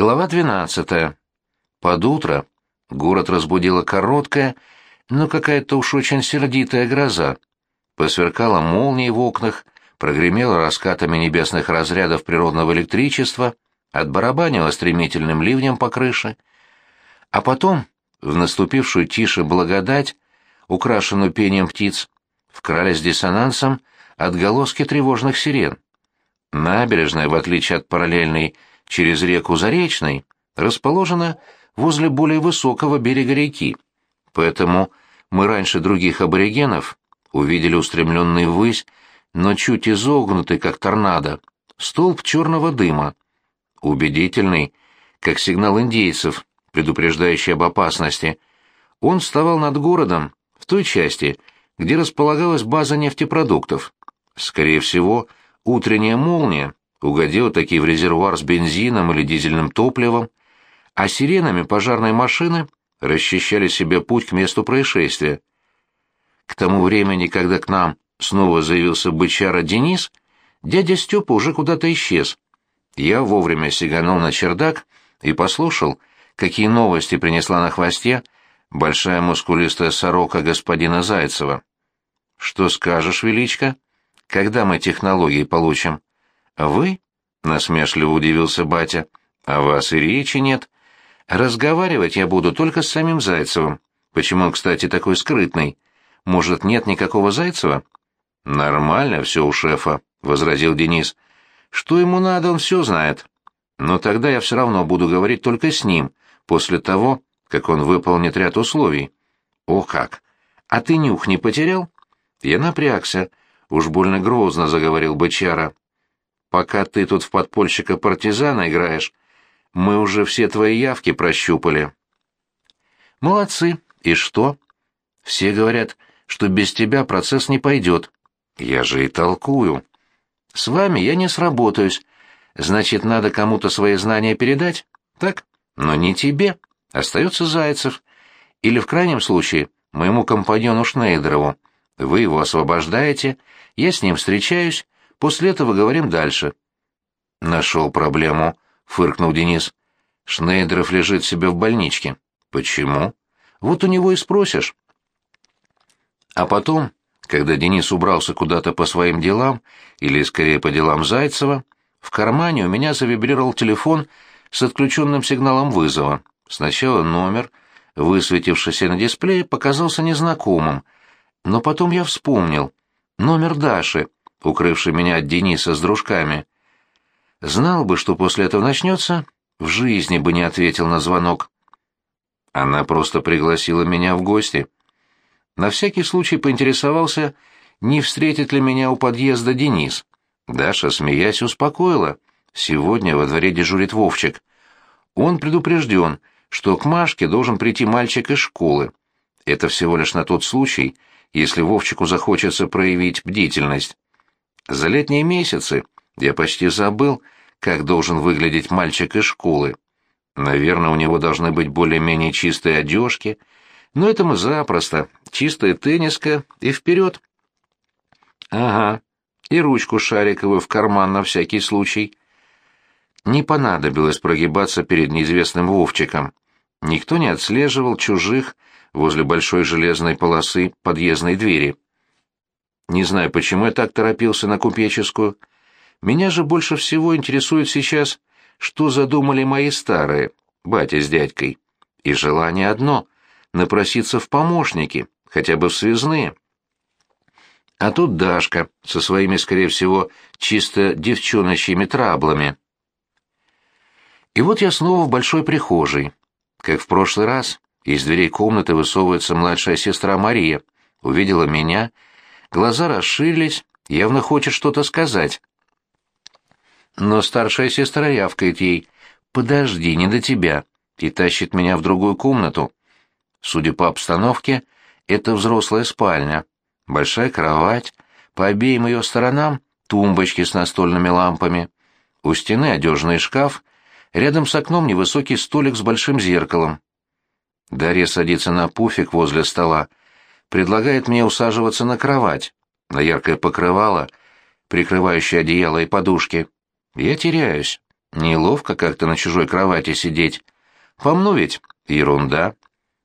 Глава 12. Под утро город разбудила короткая, но какая-то уж очень сердитая гроза. Посверкала молнии в окнах, прогремела раскатами небесных разрядов природного электричества, отбарабанила стремительным ливнем по крыше. А потом, в наступившую тише благодать, украшенную пением птиц, вкрались диссонансом отголоски тревожных сирен. Набережная, в отличие от параллельной через реку Заречной, расположена возле более высокого берега реки, поэтому мы раньше других аборигенов увидели устремленный ввысь, но чуть изогнутый, как торнадо, столб черного дыма, убедительный, как сигнал индейцев, предупреждающий об опасности. Он вставал над городом в той части, где располагалась база нефтепродуктов. Скорее всего, утренняя молния угодила таки в резервуар с бензином или дизельным топливом, а сиренами пожарной машины расчищали себе путь к месту происшествия. К тому времени, когда к нам снова заявился бычара Денис, дядя Степа уже куда-то исчез. Я вовремя сиганул на чердак и послушал, какие новости принесла на хвосте большая мускулистая сорока господина Зайцева. «Что скажешь, Величко? Когда мы технологии получим?» «Вы?» — насмешливо удивился батя. «А вас и речи нет. Разговаривать я буду только с самим Зайцевым. Почему он, кстати, такой скрытный? Может, нет никакого Зайцева?» «Нормально все у шефа», — возразил Денис. «Что ему надо, он все знает. Но тогда я все равно буду говорить только с ним, после того, как он выполнит ряд условий». «О как! А ты нюх не потерял?» Я напрягся. Уж больно грозно заговорил бычара. Пока ты тут в подпольщика-партизана играешь, мы уже все твои явки прощупали. Молодцы. И что? Все говорят, что без тебя процесс не пойдет. Я же и толкую. С вами я не сработаюсь. Значит, надо кому-то свои знания передать? Так? Но не тебе. Остается Зайцев. Или, в крайнем случае, моему компаньону Шнейдерову. Вы его освобождаете, я с ним встречаюсь, После этого говорим дальше. Нашел проблему, фыркнул Денис. Шнейдеров лежит себе в больничке. Почему? Вот у него и спросишь. А потом, когда Денис убрался куда-то по своим делам, или скорее по делам Зайцева, в кармане у меня завибрировал телефон с отключенным сигналом вызова. Сначала номер, высветившийся на дисплее, показался незнакомым, но потом я вспомнил. Номер Даши — укрывший меня от Дениса с дружками. Знал бы, что после этого начнется, в жизни бы не ответил на звонок. Она просто пригласила меня в гости. На всякий случай поинтересовался, не встретит ли меня у подъезда Денис. Даша, смеясь, успокоила. Сегодня во дворе дежурит Вовчик. Он предупрежден, что к Машке должен прийти мальчик из школы. Это всего лишь на тот случай, если Вовчику захочется проявить бдительность. За летние месяцы я почти забыл, как должен выглядеть мальчик из школы. Наверное, у него должны быть более-менее чистые одежки, но это мы запросто, чистая тенниска и вперед. Ага, и ручку шариковую в карман на всякий случай. Не понадобилось прогибаться перед неизвестным Вовчиком. Никто не отслеживал чужих возле большой железной полосы подъездной двери. Не знаю, почему я так торопился на купеческую. Меня же больше всего интересует сейчас, что задумали мои старые, батя с дядькой. И желание одно — напроситься в помощники, хотя бы в связные. А тут Дашка со своими, скорее всего, чисто девчоночьими траблами. И вот я снова в большой прихожей. Как в прошлый раз, из дверей комнаты высовывается младшая сестра Мария. Увидела меня — Глаза расширились, явно хочет что-то сказать. Но старшая сестра явкает ей «Подожди, не до тебя», и тащит меня в другую комнату. Судя по обстановке, это взрослая спальня. Большая кровать, по обеим ее сторонам тумбочки с настольными лампами. У стены одежный шкаф, рядом с окном невысокий столик с большим зеркалом. Дарья садится на пуфик возле стола, предлагает мне усаживаться на кровать, на яркое покрывало, прикрывающее одеяло и подушки. Я теряюсь. Неловко как-то на чужой кровати сидеть. Помну ведь? Ерунда.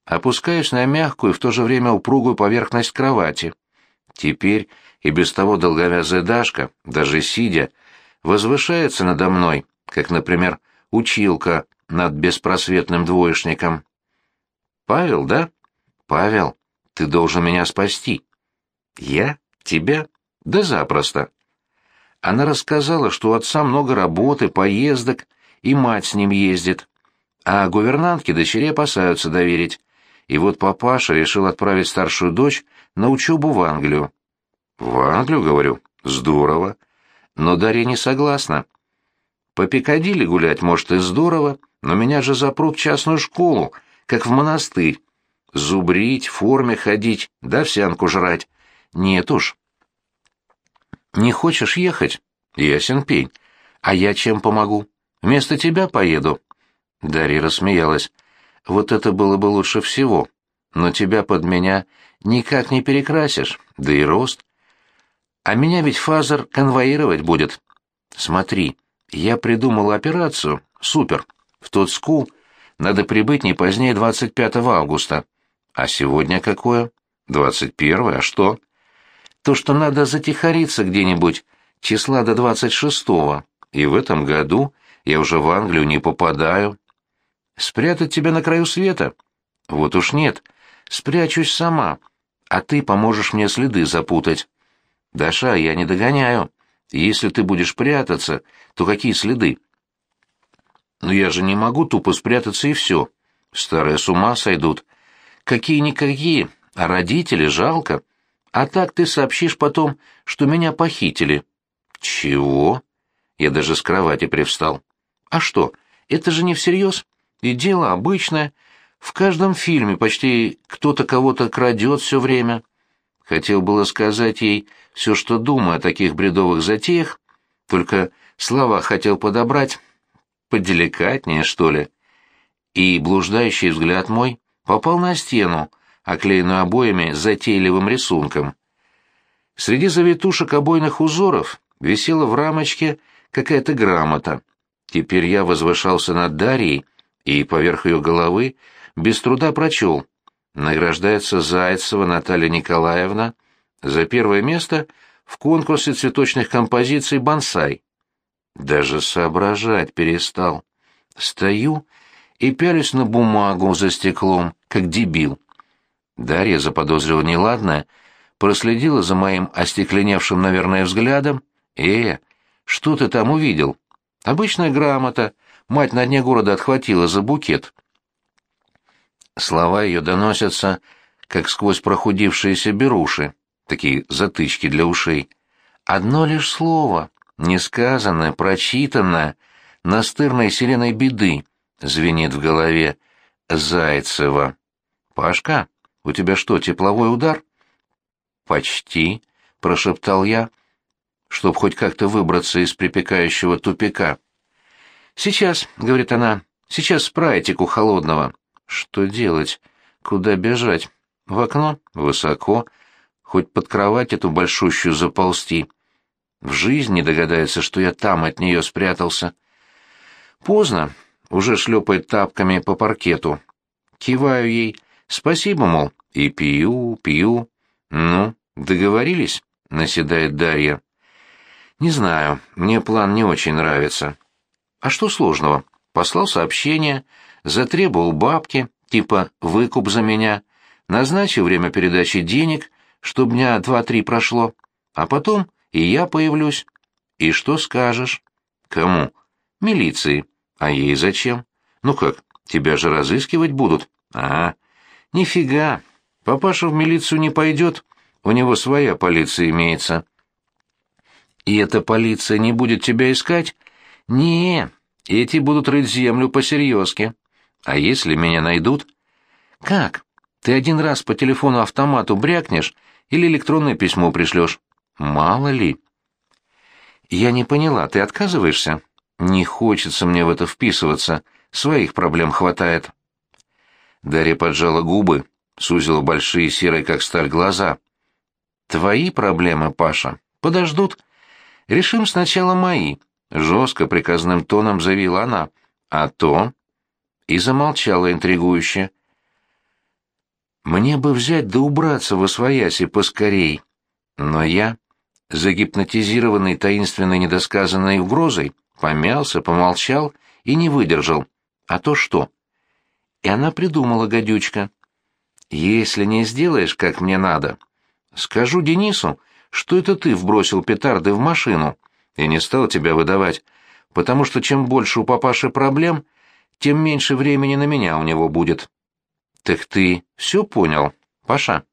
Опускаюсь на мягкую и в то же время упругую поверхность кровати. Теперь и без того долговязая Дашка, даже сидя, возвышается надо мной, как, например, училка над беспросветным двоечником. «Павел, да? Павел, ты должен меня спасти». «Я? Тебя? Да запросто». Она рассказала, что у отца много работы, поездок, и мать с ним ездит. А гувернантки дочери опасаются доверить. И вот папаша решил отправить старшую дочь на учебу в Англию. «В Англию, говорю? Здорово». Но Дарья не согласна. По Пикадилли гулять, может, и здорово, но меня же запрут в частную школу, как в монастырь. Зубрить, в форме ходить, да овсянку жрать. Нет уж. Не хочешь ехать? Ясен пень. А я чем помогу? Вместо тебя поеду. Дарья рассмеялась. Вот это было бы лучше всего. Но тебя под меня никак не перекрасишь, да и рост. А меня ведь father конвоировать будет. Смотри, я придумал операцию. Супер. В тот school надо прибыть не позднее 25 августа. А сегодня какое? 21, а что? То, что надо затихариться где-нибудь числа до 26-го. И в этом году я уже в Англию не попадаю. Спрятать тебя на краю света? Вот уж нет. Спрячусь сама, а ты поможешь мне следы запутать. Даша, я не догоняю. Если ты будешь прятаться, то какие следы? Но я же не могу тупо спрятаться и все. Старые с ума сойдут. Какие-никакие, а родители жалко. А так ты сообщишь потом, что меня похитили. Чего? Я даже с кровати привстал. А что, это же не всерьез. И дело обычное. В каждом фильме почти кто-то кого-то крадет все время. Хотел было сказать ей все, что думаю о таких бредовых затеях, только слова хотел подобрать поделикатнее, что ли. И блуждающий взгляд мой попал на стену, оклеенную обоями затейливым рисунком. Среди завитушек обойных узоров висела в рамочке какая-то грамота. Теперь я возвышался над Дарьей и поверх ее головы без труда прочел награждается Зайцева Наталья Николаевна за первое место в конкурсе цветочных композиций «Бонсай». Даже соображать перестал. Стою и пялюсь на бумагу за стеклом, как дебил. Дарья заподозрила неладное, проследила за моим остекленевшим, наверное, взглядом. «Э, что ты там увидел?» «Обычная грамота. Мать на дне города отхватила за букет». Слова ее доносятся, как сквозь прохудившиеся беруши, такие затычки для ушей. Одно лишь слово, несказанное, прочитанное, настырной селеной беды, звенит в голове Зайцева. «Пашка, у тебя что, тепловой удар?» «Почти», — прошептал я, чтоб хоть как-то выбраться из припекающего тупика. «Сейчас», — говорит она, — «сейчас спрайтику холодного». Что делать? Куда бежать? В окно? Высоко. Хоть под кровать эту большущую заползти. В жизни догадается, что я там от нее спрятался. Поздно. Уже шлепает тапками по паркету. Киваю ей. Спасибо, мол. И пью, пью. Ну, договорились? Наседает Дарья. Не знаю, мне план не очень нравится. А что сложного? Послал сообщение, затребовал бабки, типа «выкуп за меня», назначил время передачи денег, чтоб дня два-три прошло, а потом и я появлюсь. И что скажешь? Кому? Милиции. А ей зачем? Ну как, тебя же разыскивать будут? А, нифига. Папаша в милицию не пойдет, у него своя полиция имеется. И эта полиция не будет тебя искать? Не, эти будут рыть землю посерьезки. А если меня найдут? Как? Ты один раз по телефону автомату брякнешь или электронное письмо пришлешь? Мало ли. Я не поняла, ты отказываешься? Не хочется мне в это вписываться, своих проблем хватает. Дарья поджала губы, сузила большие серые, как сталь, глаза. Твои проблемы, Паша, подождут. Решим сначала мои. жестко приказным тоном заявила она. «А то...» И замолчала интригующе. «Мне бы взять да убраться во свояси поскорей. Но я, загипнотизированный таинственной недосказанной угрозой, помялся, помолчал и не выдержал. А то что?» И она придумала, гадючка. «Если не сделаешь, как мне надо, скажу Денису, что это ты вбросил петарды в машину, и не стал тебя выдавать, потому что чем больше у папаши проблем, тем меньше времени на меня у него будет. Так ты все понял, Паша?